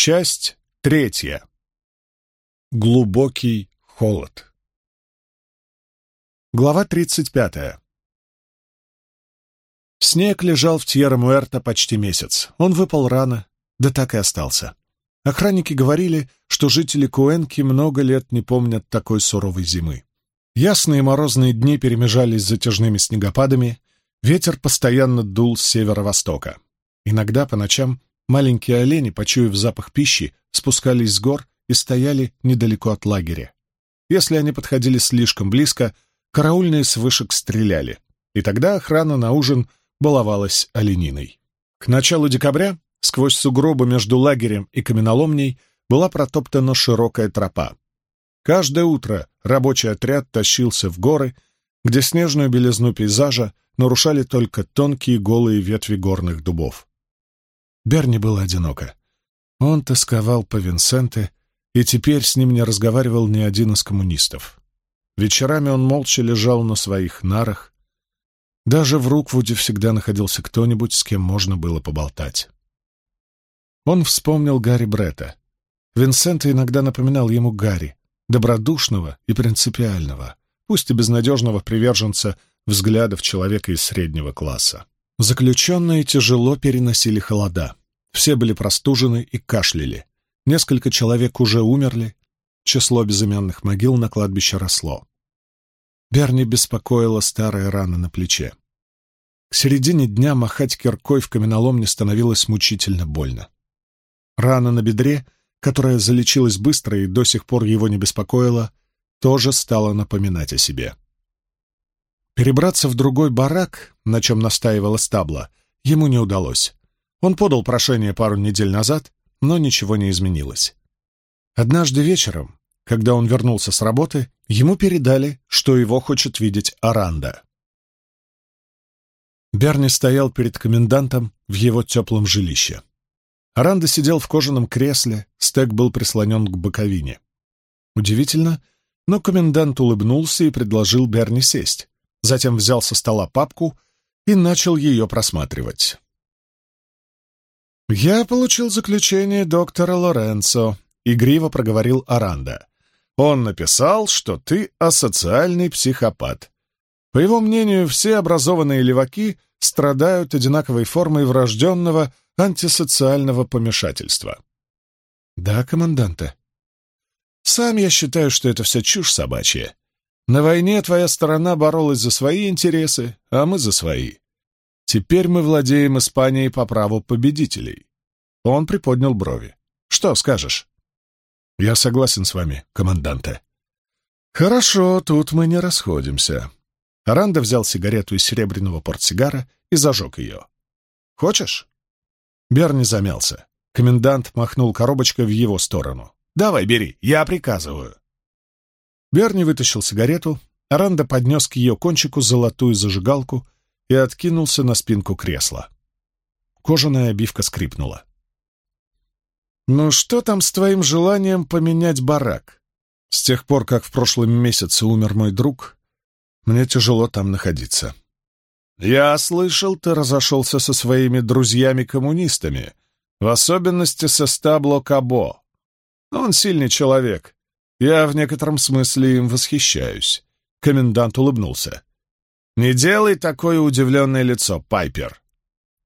Часть третья. Глубокий холод. Глава тридцать пятая. Снег лежал в Тьерра-Муэрто почти месяц. Он выпал рано, да так и остался. Охранники говорили, что жители Куэнки много лет не помнят такой суровой зимы. Ясные морозные дни перемежались с затяжными снегопадами, ветер постоянно дул с северо-востока. Иногда по ночам маленькие олени, почуяв запах пищи, спускались с гор и стояли недалеко от лагеря. Если они подходили слишком близко, караульные с вышек стреляли, и тогда охрана на ужин баловалась олениной. К началу декабря сквозь сугробы между лагерем и каменоломней была протоптана широкая тропа. Каждое утро рабочий отряд тащился в горы, где снежную белизну пейзажа нарушали только тонкие голые ветви горных дубов. Берни было одиноко. Он тосковал по Винсенте, и теперь с ним не разговаривал ни один из коммунистов. Вечерами он молча лежал на своих нарах, даже в Руквуде всегда находился кто-нибудь, с кем можно было поболтать. Он вспомнил Гарри Бретта. Винсент иногда напоминал ему Гарри, добродушного и принципиального, пусть и безнадежного приверженца взглядов человека из среднего класса. Заключенные тяжело переносили холода. Все были простужены и кашляли. Несколько человек уже умерли. Число безымянных могил на кладбище росло. Берни беспокоила старая рана на плече. К середине дня махать киркой в каменоломне становилось мучительно больно. Рана на бедре, которая залечилась быстро и до сих пор его не беспокоила, тоже стала напоминать о себе. Перебраться в другой барак, на чем настаивала стабла, ему не удалось. Он подал прошение пару недель назад, но ничего не изменилось. Однажды вечером, когда он вернулся с работы, ему передали, что его хочет видеть Аранда. Берни стоял перед комендантом в его теплом жилище. Аранда сидел в кожаном кресле, стек был прислонен к боковине. Удивительно, но комендант улыбнулся и предложил Берни сесть. Затем взял со стола папку и начал ее просматривать. «Я получил заключение доктора Лоренцо», — игриво проговорил Аранда. Он написал, что ты асоциальный психопат. По его мнению, все образованные леваки страдают одинаковой формой врожденного антисоциального помешательства. Да, команданта. Сам я считаю, что это все чушь собачья. На войне твоя сторона боролась за свои интересы, а мы за свои. Теперь мы владеем Испанией по праву победителей. Он приподнял брови. Что скажешь? «Я согласен с вами, команданте». «Хорошо, тут мы не расходимся». Аранда взял сигарету из серебряного портсигара и зажег ее. «Хочешь?» Берни замялся. Комендант махнул коробочкой в его сторону. «Давай, бери, я приказываю». Берни вытащил сигарету, Аранда поднес к ее кончику золотую зажигалку и откинулся на спинку кресла. Кожаная обивка скрипнула. «Ну что там с твоим желанием поменять барак? С тех пор, как в прошлом месяце умер мой друг, мне тяжело там находиться. Я слышал, ты разошелся со своими друзьями-коммунистами, в особенности со Стабло Кабо. Он сильный человек. Я в некотором смысле им восхищаюсь». Комендант улыбнулся. «Не делай такое удивленное лицо, Пайпер.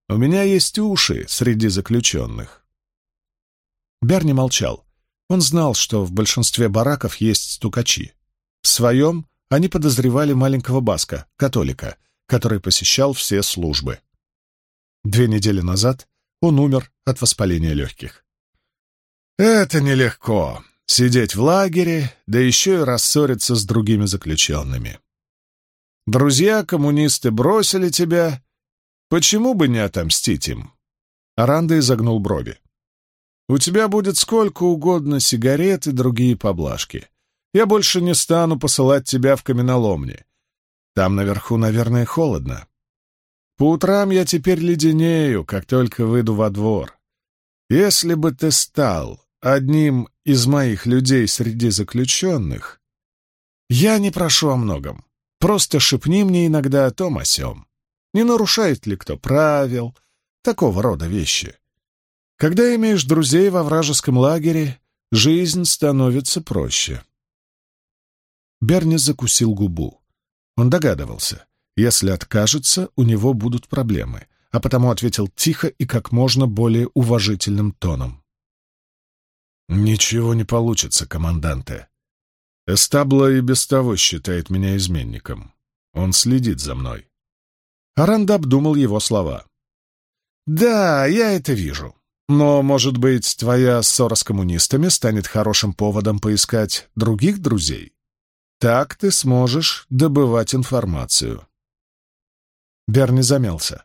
У меня есть уши среди заключенных. Берни молчал. Он знал, что в большинстве бараков есть стукачи. В своем они подозревали маленького Баска, католика, который посещал все службы. Две недели назад он умер от воспаления легких. «Это нелегко — сидеть в лагере, да еще и рассориться с другими заключенными. Друзья-коммунисты бросили тебя, почему бы не отомстить им?» Аранда изогнул брови. У тебя будет сколько угодно сигарет и другие поблажки. Я больше не стану посылать тебя в каменоломни. Там наверху, наверное, холодно. По утрам я теперь леденею, как только выйду во двор. Если бы ты стал одним из моих людей среди заключенных, я не прошу о многом. Просто шепни мне иногда о том о сём. Не нарушает ли кто правил, такого рода вещи. Когда имеешь друзей во вражеском лагере, жизнь становится проще. Берни закусил губу. Он догадывался, если откажется, у него будут проблемы, а потому ответил тихо и как можно более уважительным тоном. «Ничего не получится, команданте. Эстабло и без того считает меня изменником. Он следит за мной». Аранд обдумал его слова. «Да, я это вижу. Но, может быть, твоя ссора с коммунистами станет хорошим поводом поискать других друзей? Так ты сможешь добывать информацию». Берни замялся.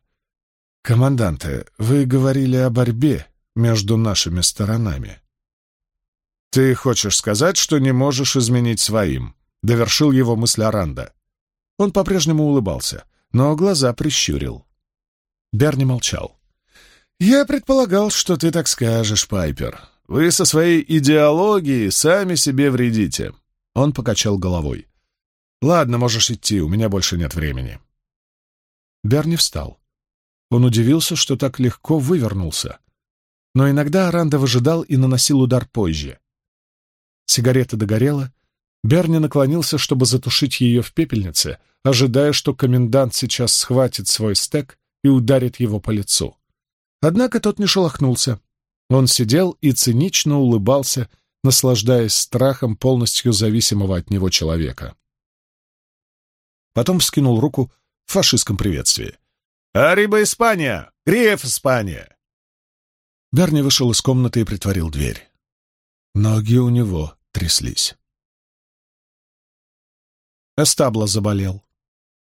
«Команданты, вы говорили о борьбе между нашими сторонами». «Ты хочешь сказать, что не можешь изменить своим?» — довершил его мысль Аранда. Он по-прежнему улыбался, но глаза прищурил. Берни молчал. «Я предполагал, что ты так скажешь, Пайпер. Вы со своей идеологией сами себе вредите». Он покачал головой. «Ладно, можешь идти, у меня больше нет времени». Берни встал. Он удивился, что так легко вывернулся. Но иногда Аранда выжидал и наносил удар позже. Сигарета догорела. Берни наклонился, чтобы затушить ее в пепельнице, ожидая, что комендант сейчас схватит свой стек и ударит его по лицу. Однако тот не шелохнулся. Он сидел и цинично улыбался, наслаждаясь страхом полностью зависимого от него человека. Потом вскинул руку в фашистском приветствии. «Ариба Испания! Греф Испания!» Берни вышел из комнаты и притворил дверь. Ноги у него тряслись. Эстабло заболел.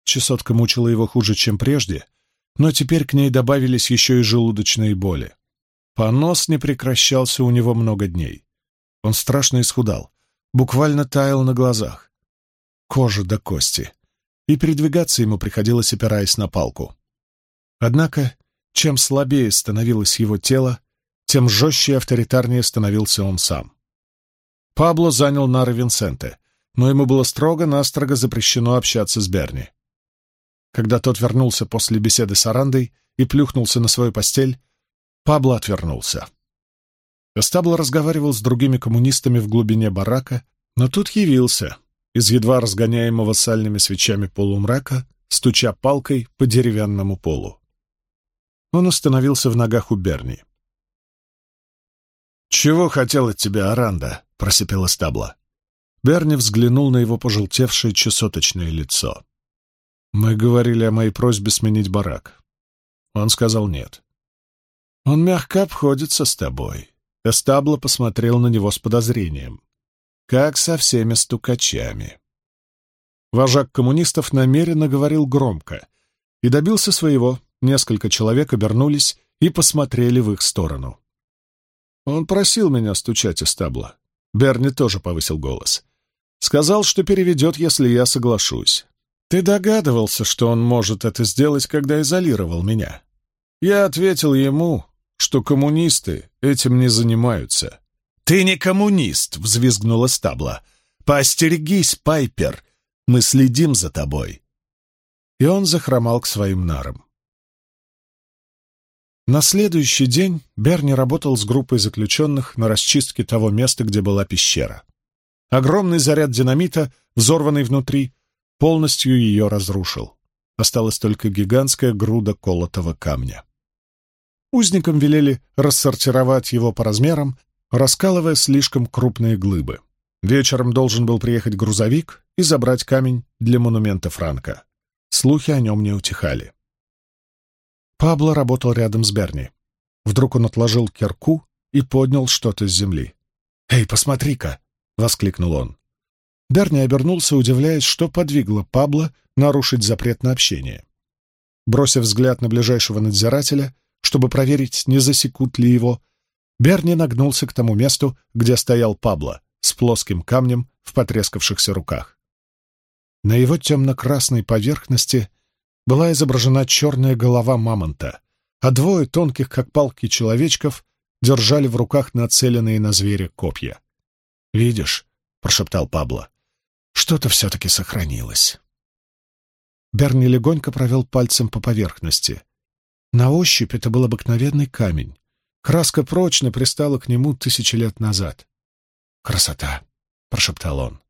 Чесотка мучила его хуже, чем прежде, но теперь к ней добавились еще и желудочные боли. Понос не прекращался у него много дней. Он страшно исхудал, буквально таял на глазах. Кожа до кости. И передвигаться ему приходилось, опираясь на палку. Однако, чем слабее становилось его тело, тем жестче и авторитарнее становился он сам. Пабло занял нары Винсенте, но ему было строго-настрого запрещено общаться с Берни. Когда тот вернулся после беседы с Арандой и плюхнулся на свою постель, Пабло отвернулся. Эстабло разговаривал с другими коммунистами в глубине барака, но тут явился, из едва разгоняемого сальными свечами полумрака, стуча палкой по деревянному полу. Он остановился в ногах у Берни. «Чего хотел от тебя Аранда?» — просипела стабла. Берни взглянул на его пожелтевшее чесоточное лицо. «Мы говорили о моей просьбе сменить барак». Он сказал нет. «Он мягко обходится с тобой». Эстабло посмотрел на него с подозрением. «Как со всеми стукачами». Вожак коммунистов намеренно говорил громко и добился своего, Несколько человек обернулись и посмотрели в их сторону. Он просил меня стучать из табла. Берни тоже повысил голос. Сказал, что переведет, если я соглашусь. Ты догадывался, что он может это сделать, когда изолировал меня? Я ответил ему, что коммунисты этим не занимаются. «Ты не коммунист!» — взвизгнула стабла. «Поостерегись, Пайпер! Мы следим за тобой!» И он захромал к своим нарам. На следующий день Берни работал с группой заключенных на расчистке того места, где была пещера. Огромный заряд динамита, взорванный внутри, полностью ее разрушил. Осталась только гигантская груда колотого камня. Узникам велели рассортировать его по размерам, раскалывая слишком крупные глыбы. Вечером должен был приехать грузовик и забрать камень для монумента Франка. Слухи о нем не утихали. Пабло работал рядом с Берни. Вдруг он отложил кирку и поднял что-то с земли. «Эй, посмотри-ка!» — воскликнул он. Берни обернулся, удивляясь, что подвигло Пабло нарушить запрет на общение. Бросив взгляд на ближайшего надзирателя, чтобы проверить, не засекут ли его, Берни нагнулся к тому месту, где стоял Пабло, с плоским камнем в потрескавшихся руках. На его темно-красной поверхности была изображена черная голова мамонта, а двое тонких, как палки, человечков держали в руках нацеленные на зверя копья. «Видишь», — прошептал Пабло, — «что-то все-таки сохранилось». Берни легонько провел пальцем по поверхности. На ощупь это был обыкновенный камень, Краска прочно пристала к нему тысячи лет назад. «Красота!» — прошептал он.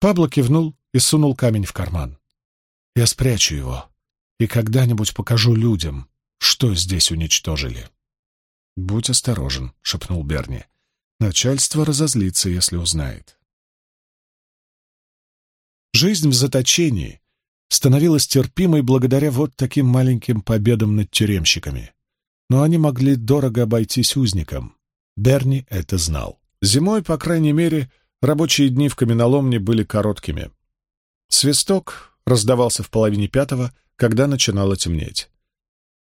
Пабло кивнул и сунул камень в карман. «Я спрячу его и когда-нибудь покажу людям, что здесь уничтожили». «Будь осторожен», — шепнул Берни. «Начальство разозлится, если узнает». Жизнь в заточении становилась терпимой благодаря вот таким маленьким победам над тюремщиками. Но они могли дорого обойтись узникам. Берни это знал. Зимой, по крайней мере, рабочие дни в каменоломне были короткими. Свисток раздавался в половине пятого, когда начинало темнеть.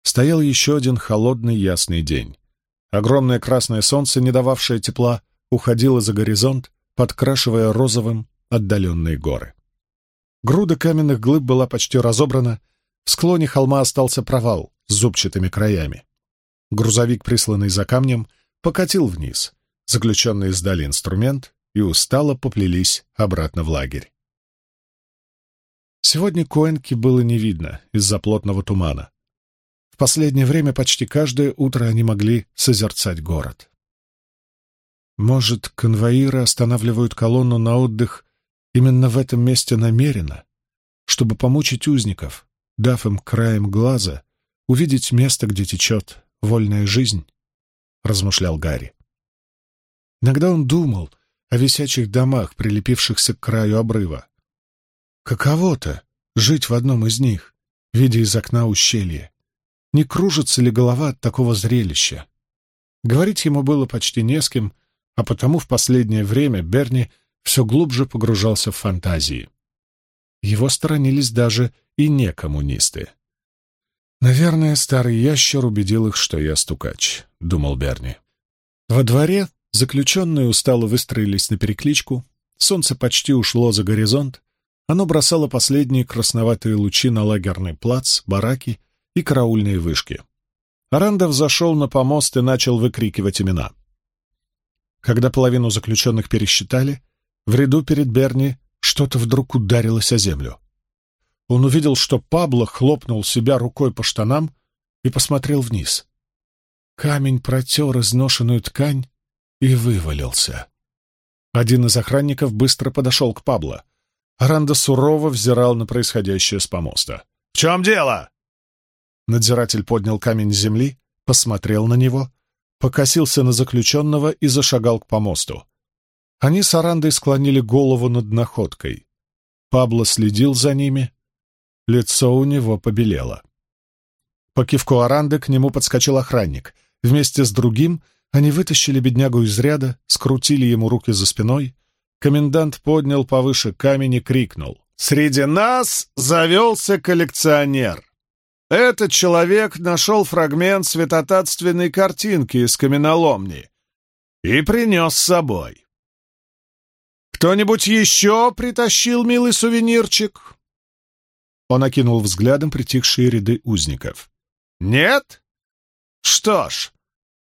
Стоял еще один холодный ясный день. Огромное красное солнце, не дававшее тепла, уходило за горизонт, подкрашивая розовым отдаленные горы. Груда каменных глыб была почти разобрана, в склоне холма остался провал с зубчатыми краями. Грузовик, присланный за камнем, покатил вниз. Заключенные сдали инструмент и устало поплелись обратно в лагерь. Сегодня Коэнки было не видно из-за плотного тумана. В последнее время почти каждое утро они могли созерцать город. Может, конвоиры останавливают колонну на отдых Именно в этом месте намеренно, чтобы помучить узников, дав им краем глаза увидеть место, где течет вольная жизнь, — размышлял Гарри. Иногда он думал о висячих домах, прилепившихся к краю обрыва. Каково-то жить в одном из них, видя из окна ущелье. Не кружится ли голова от такого зрелища? Говорить ему было почти не с кем, а потому в последнее время Берни все глубже погружался в фантазии. Его сторонились даже и не коммунисты. «Наверное, старый ящер убедил их, что я стукач», — думал Берни. Во дворе заключенные устало выстроились на перекличку, солнце почти ушло за горизонт, оно бросало последние красноватые лучи на лагерный плац, бараки и караульные вышки. Арандов зашел на помост и начал выкрикивать имена. Когда половину заключенных пересчитали, в ряду перед Берни что-то вдруг ударилось о землю. Он увидел, что Пабло хлопнул себя рукой по штанам и посмотрел вниз. Камень протер изношенную ткань и вывалился. Один из охранников быстро подошел к Пабло. Аранда сурово взирал на происходящее с помоста. «В чем дело?» Надзиратель поднял камень с земли, посмотрел на него, покосился на заключенного и зашагал к помосту. Они с Арандой склонили голову над находкой. Пабло следил за ними. Лицо у него побелело. По кивку Аранды к нему подскочил охранник. Вместе с другим они вытащили беднягу из ряда, скрутили ему руки за спиной. Комендант поднял повыше камень и крикнул. «Среди нас завелся коллекционер!» Этот человек нашел фрагмент светотатственной картинки из каменоломни и принес с собой. «Кто-нибудь еще притащил милый сувенирчик?» Он окинул взглядом притихшие ряды узников. «Нет? Что ж,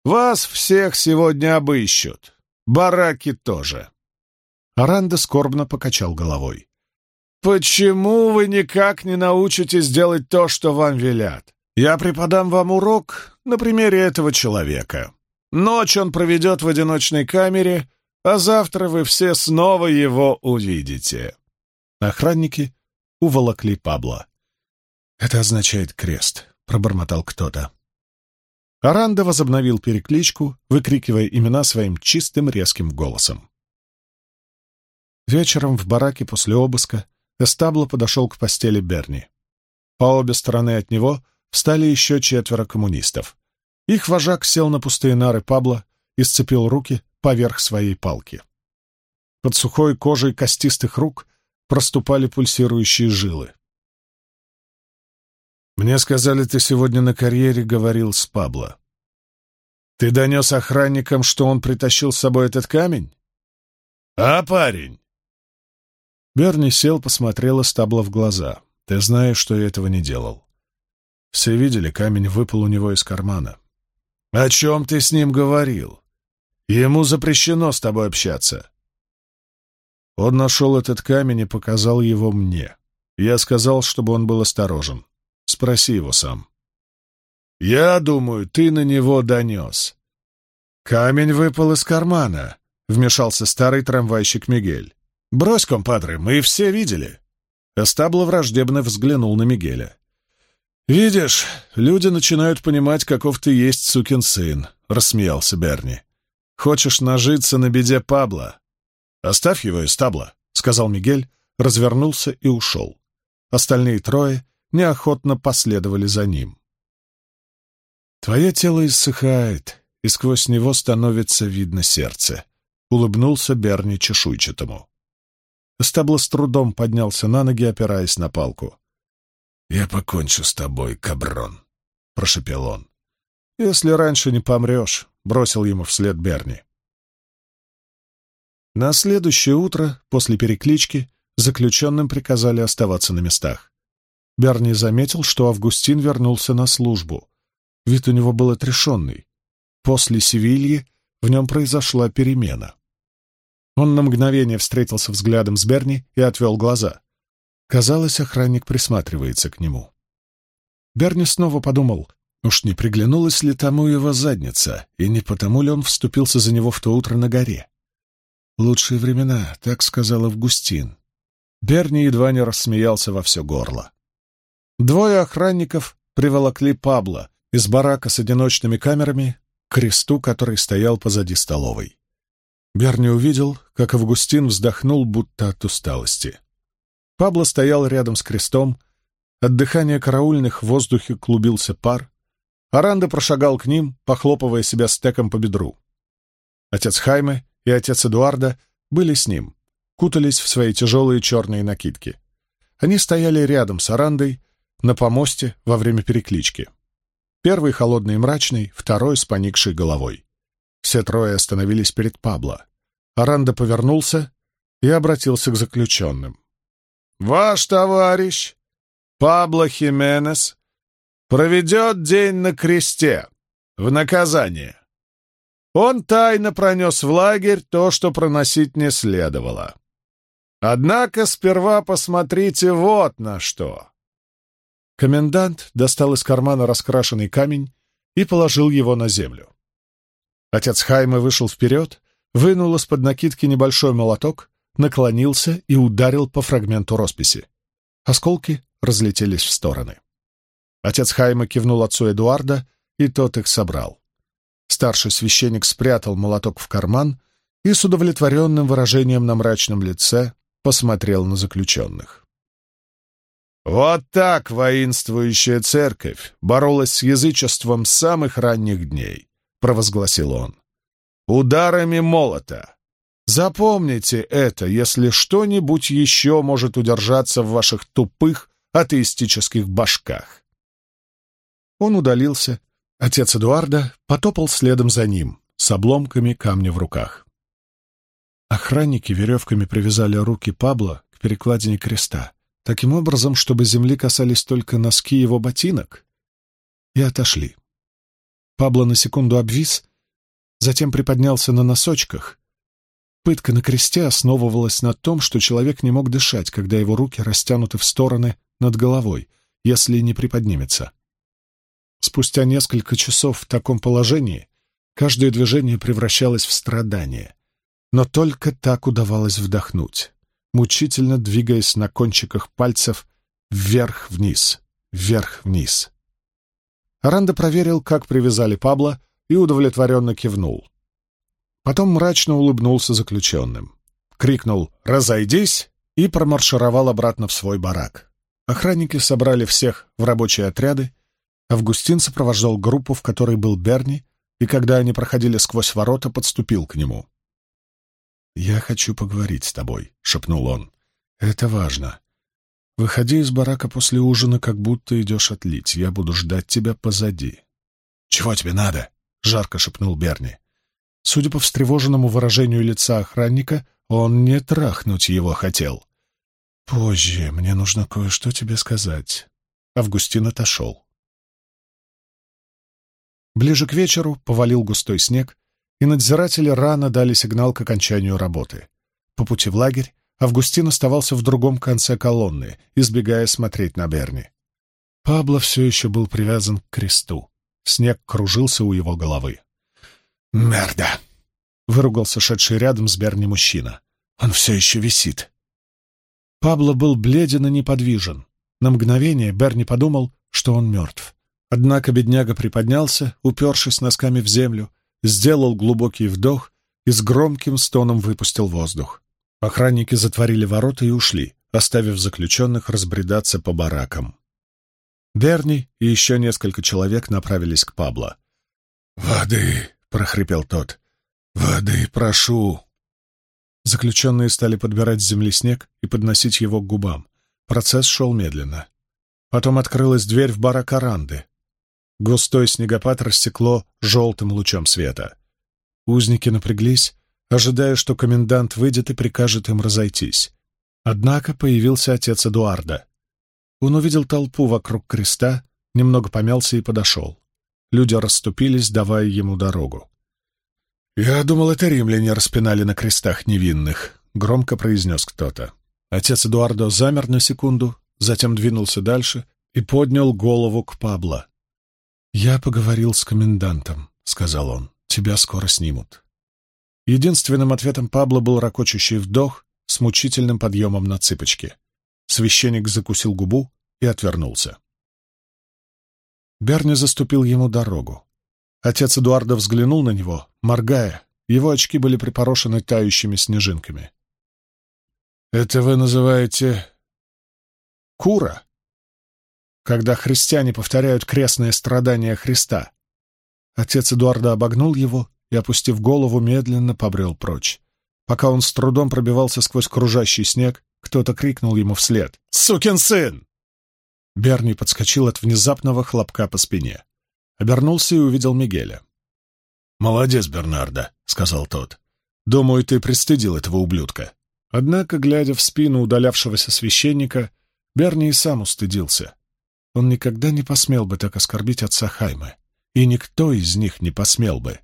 вас всех сегодня обыщут. Бараки тоже». Аранда скорбно покачал головой. «Почему вы никак не научитесь делать то, что вам велят? Я преподам вам урок на примере этого человека. Ночь он проведет в одиночной камере, а завтра вы все снова его увидите». Охранники уволокли Пабло. «Это означает крест», — пробормотал кто-то. Аранда возобновил перекличку, выкрикивая имена своим чистым резким голосом. Вечером в бараке после обыска Эстабло подошел к постели Берни. По обе стороны от него встали еще четверо коммунистов. Их вожак сел на пустые нары Пабло и сцепил руки, поверх своей палки. Под сухой кожей костистых рук проступали пульсирующие жилы. «Мне сказали, ты сегодня на карьере говорил с Пабло. Ты донес охранникам, что он притащил с собой этот камень?» «А, парень?» Берни сел, посмотрел Стабла в глаза. «Ты знаешь, что я этого не делал. Все видели, камень выпал у него из кармана». «О чем ты с ним говорил?» Ему запрещено с тобой общаться. Он нашел этот камень и показал его мне. Я сказал, чтобы он был осторожен. Спроси его сам. Я думаю, ты на него донес. «Камень выпал из кармана», — вмешался старый трамвайщик Мигель. «Брось, компадры, мы все видели». Эстабло враждебно взглянул на Мигеля. «Видишь, люди начинают понимать, каков ты есть сукин сын», — рассмеялся Берни. «Хочешь нажиться на беде Пабло?» «Оставь его, Эстабло», — сказал Мигель, развернулся и ушел. Остальные трое неохотно последовали за ним. «Твое тело иссыхает, и сквозь него становится видно сердце», — улыбнулся Берни чешуйчатому. Стабло с трудом поднялся на ноги, опираясь на палку. «Я покончу с тобой, каброн», — прошепел он. «Если раньше не помрешь», — бросил ему вслед Берни. На следующее утро, после переклички, заключенным приказали оставаться на местах. Берни заметил, что Августин вернулся на службу. Вид у него был отрешенный. После Севильи в нем произошла перемена. Он на мгновение встретился взглядом с Берни и отвел глаза. Казалось, охранник присматривается к нему. Берни снова подумал, уж не приглянулась ли тому его задница, и не потому ли он вступился за него в то утро на горе. «Лучшие времена», — так сказал Августин. Берни едва не рассмеялся во все горло. Двое охранников приволокли Пабло из барака с одиночными камерами к кресту, который стоял позади столовой. Берни увидел, как Августин вздохнул, будто от усталости. Пабло стоял рядом с крестом, от дыхания караульных в воздухе клубился пар. Аранда прошагал к ним, похлопывая себя стеком по бедру. Отец Хайме и отец Эдуарда были с ним, кутались в свои тяжелые черные накидки. Они стояли рядом с Арандой, на помосте во время переклички. Первый холодный и мрачный, второй с поникшей головой. Все трое остановились перед Пабло. Аранда повернулся и обратился к заключенным. «Ваш товарищ, Пабло Хименес, проведет день на кресте в наказание. Он тайно пронес в лагерь то, что проносить не следовало. Однако сперва посмотрите вот на что». Комендант достал из кармана раскрашенный камень и положил его на землю. Отец Хайме вышел вперед вынул из-под накидки небольшой молоток, наклонился и ударил по фрагменту росписи. Осколки разлетелись в стороны. Отец Хайма кивнул отцу Эдуарда, и тот их собрал. Старший священник спрятал молоток в карман и с удовлетворенным выражением на мрачном лице посмотрел на заключенных. «Вот так воинствующая церковь боролась с язычеством с самых ранних дней», — провозгласил он ударами молота. Запомните это, если что-нибудь еще может удержаться в ваших тупых атеистических башках. Он удалился. Отец Эдуарда потопал следом за ним, с обломками камня в руках. Охранники веревками привязали руки Пабло к перекладине креста, таким образом, чтобы земли касались только носки его ботинок, и отошли. Пабло на секунду обвис, затем приподнялся на носочках. Пытка на кресте основывалась на том, что человек не мог дышать, когда его руки растянуты в стороны над головой, если не приподнимется. Спустя несколько часов в таком положении каждое движение превращалось в страдание. Но только так удавалось вдохнуть, мучительно двигаясь на кончиках пальцев вверх-вниз, вверх-вниз. Аранда проверил, как привязали Пабло, и удовлетворенно кивнул. Потом мрачно улыбнулся заключенным. Крикнул «Разойдись!» и промаршировал обратно в свой барак. Охранники собрали всех в рабочие отряды. Августин сопровождал группу, в которой был Берни, и когда они проходили сквозь ворота, подступил к нему. «Я хочу поговорить с тобой», — шепнул он. «Это важно. Выходи из барака после ужина, как будто идешь отлить. Я буду ждать тебя позади». «Чего тебе надо?» — жарко шепнул Берни. Судя по встревоженному выражению лица охранника, он не трахнуть его хотел. «Позже мне нужно кое-что тебе сказать». Августин отошел. Ближе к вечеру повалил густой снег, и надзиратели рано дали сигнал к окончанию работы. По пути в лагерь Августин оставался в другом конце колонны, избегая смотреть на Берни. Пабло все еще был привязан к кресту. Снег кружился у его головы. «Мерда!» — выругался шедший рядом с Берни мужчина. «Он все еще висит». Пабло был бледен и неподвижен. На мгновение Берни подумал, что он мертв. Однако бедняга приподнялся, упершись носками в землю, сделал глубокий вдох и с громким стоном выпустил воздух. Охранники затворили ворота и ушли, оставив заключенных разбредаться по баракам. Берни и еще несколько человек направились к Пабло. «Воды!» — прохрипел тот. «Воды, прошу!» Заключенные стали подбирать с земли снег и подносить его к губам. Процесс шел медленно. Потом открылась дверь в барак Аранды. Густой снегопад рассекло желтым лучом света. Узники напряглись, ожидая, что комендант выйдет и прикажет им разойтись. Однако появился отец Эдуарда. Он увидел толпу вокруг креста, немного помялся и подошел. Люди расступились, давая ему дорогу. «Я думал, это римляне распинали на крестах невинных», — громко произнес кто-то. Отец Эдуардо замер на секунду, затем двинулся дальше и поднял голову к Пабло. «Я поговорил с комендантом», — сказал он. «Тебя скоро снимут». Единственным ответом Пабло был ракочущий вдох с мучительным подъемом на цыпочки. Священник закусил губу и отвернулся. Берни заступил ему дорогу. Отец Эдуарда взглянул на него, моргая. Его очки были припорошены тающими снежинками. «Это вы называете... кура?» Когда христиане повторяют крестные страдания Христа. Отец Эдуарда обогнул его и, опустив голову, медленно побрел прочь. Пока он с трудом пробивался сквозь кружащий снег, кто-то крикнул ему вслед. «Сукин сын!» Берни подскочил от внезапного хлопка по спине. Обернулся и увидел Мигеля. «Молодец, Бернардо», — сказал тот. «Думаю, ты пристыдил этого ублюдка». Однако, глядя в спину удалявшегося священника, Берни и сам устыдился. Он никогда не посмел бы так оскорбить отца Хайме, и никто из них не посмел бы.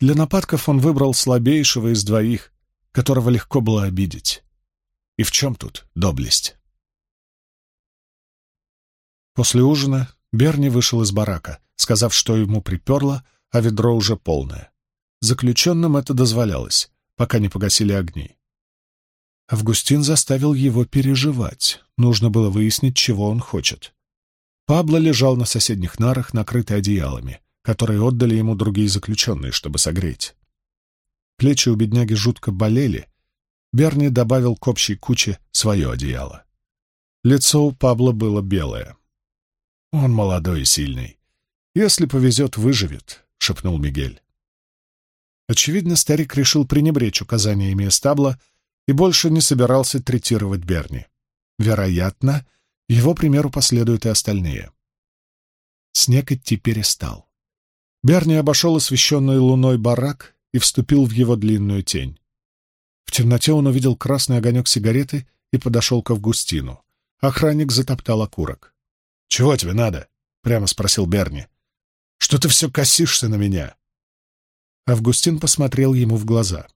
Для нападков он выбрал слабейшего из двоих, которого легко было обидеть. И в чем тут доблесть? После ужина Берни вышел из барака, сказав, что ему приперло, а ведро уже полное. Заключенным это дозволялось, пока не погасили огни. Августин заставил его переживать. Нужно было выяснить, чего он хочет. Пабло лежал на соседних нарах, накрытый одеялами, которые отдали ему другие заключенные, чтобы согреть. Плечи у бедняги жутко болели. Берни добавил к общей куче свое одеяло. Лицо у Пабло было белое. Он молодой и сильный. Если повезет, выживет, — шепнул Мигель. Очевидно, старик решил пренебречь указаниями эстабла и больше не собирался третировать Берни. Вероятно, его примеру последуют и остальные. Снег идти перестал. Берни обошел освещенный луной барак и вступил в его длинную тень. В темноте он увидел красный огонек сигареты и подошел к Августину. Охранник затоптал окурок. «Чего тебе надо?» — прямо спросил Берни. «Что ты все косишься на меня?» Августин посмотрел ему в глаза.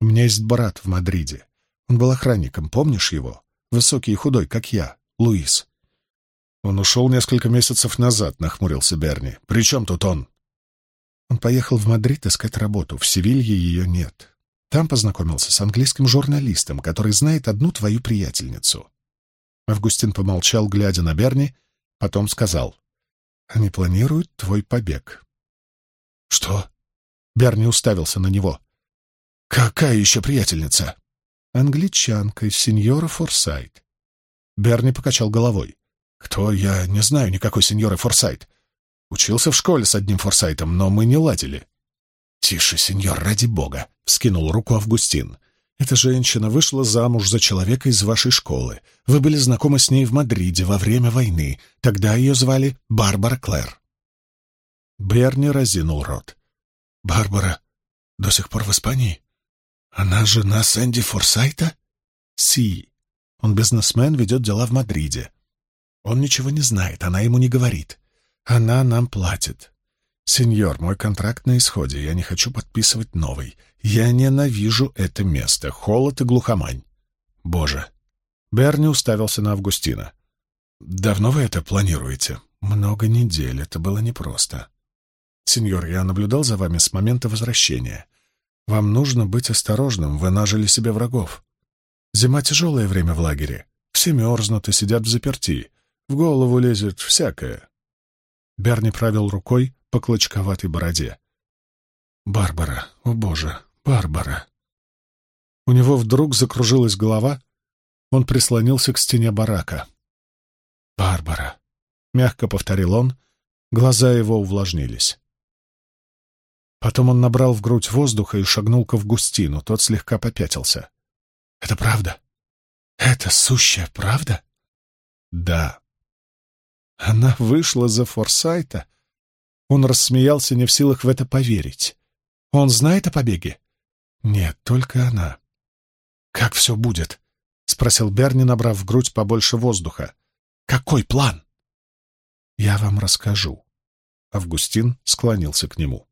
«У меня есть брат в Мадриде. Он был охранником, помнишь его? Высокий и худой, как я, Луис». «Он ушел несколько месяцев назад», — нахмурился Берни. «При чем тут он?» Он поехал в Мадрид искать работу. В Севилье ее нет. Там познакомился с английским журналистом, который знает одну твою приятельницу. Августин помолчал, глядя на Берни, потом сказал. «Они планируют твой побег». «Что?» Берни уставился на него. «Какая еще приятельница?» «Англичанка, сеньора Форсайт». Берни покачал головой. «Кто? Я не знаю никакой сеньоры Форсайт. Учился в школе с одним Форсайтом, но мы не ладили». «Тише, сеньор, ради бога!» — вскинул руку Августин. Эта женщина вышла замуж за человека из вашей школы. Вы были знакомы с ней в Мадриде во время войны. Тогда ее звали Барбара Клэр». Берни разинул рот. «Барбара до сих пор в Испании? Она жена Сэнди Форсайта?» «Си. Он бизнесмен, ведет дела в Мадриде. Он ничего не знает, она ему не говорит. Она нам платит. «Сеньор, мой контракт на исходе, я не хочу подписывать новый. Я ненавижу это место, холод и глухомань». «Боже!» Берни уставился на Августина. «Давно вы это планируете?» «Много недель, это было непросто». Сеньор, я наблюдал за вами с момента возвращения. Вам нужно быть осторожным, вы нажили себе врагов. Зима — тяжелое время в лагере. Все мерзнут и сидят в заперти. В голову лезет всякое. Берни правил рукой по клочковатой бороде. «Барбара, о боже, Барбара!» У него вдруг закружилась голова, он прислонился к стене барака. «Барбара!» — мягко повторил он, глаза его увлажнились. Потом он набрал в грудь воздуха и шагнул к Августину, тот слегка попятился. «Это правда? Это сущая правда?» «Да». Она вышла за Форсайта. Он рассмеялся, не в силах в это поверить. «Он знает о побеге?» «Нет, только она». «Как все будет?» — спросил Берни, набрав в грудь побольше воздуха. «Какой план?» «Я вам расскажу». Августин склонился к нему.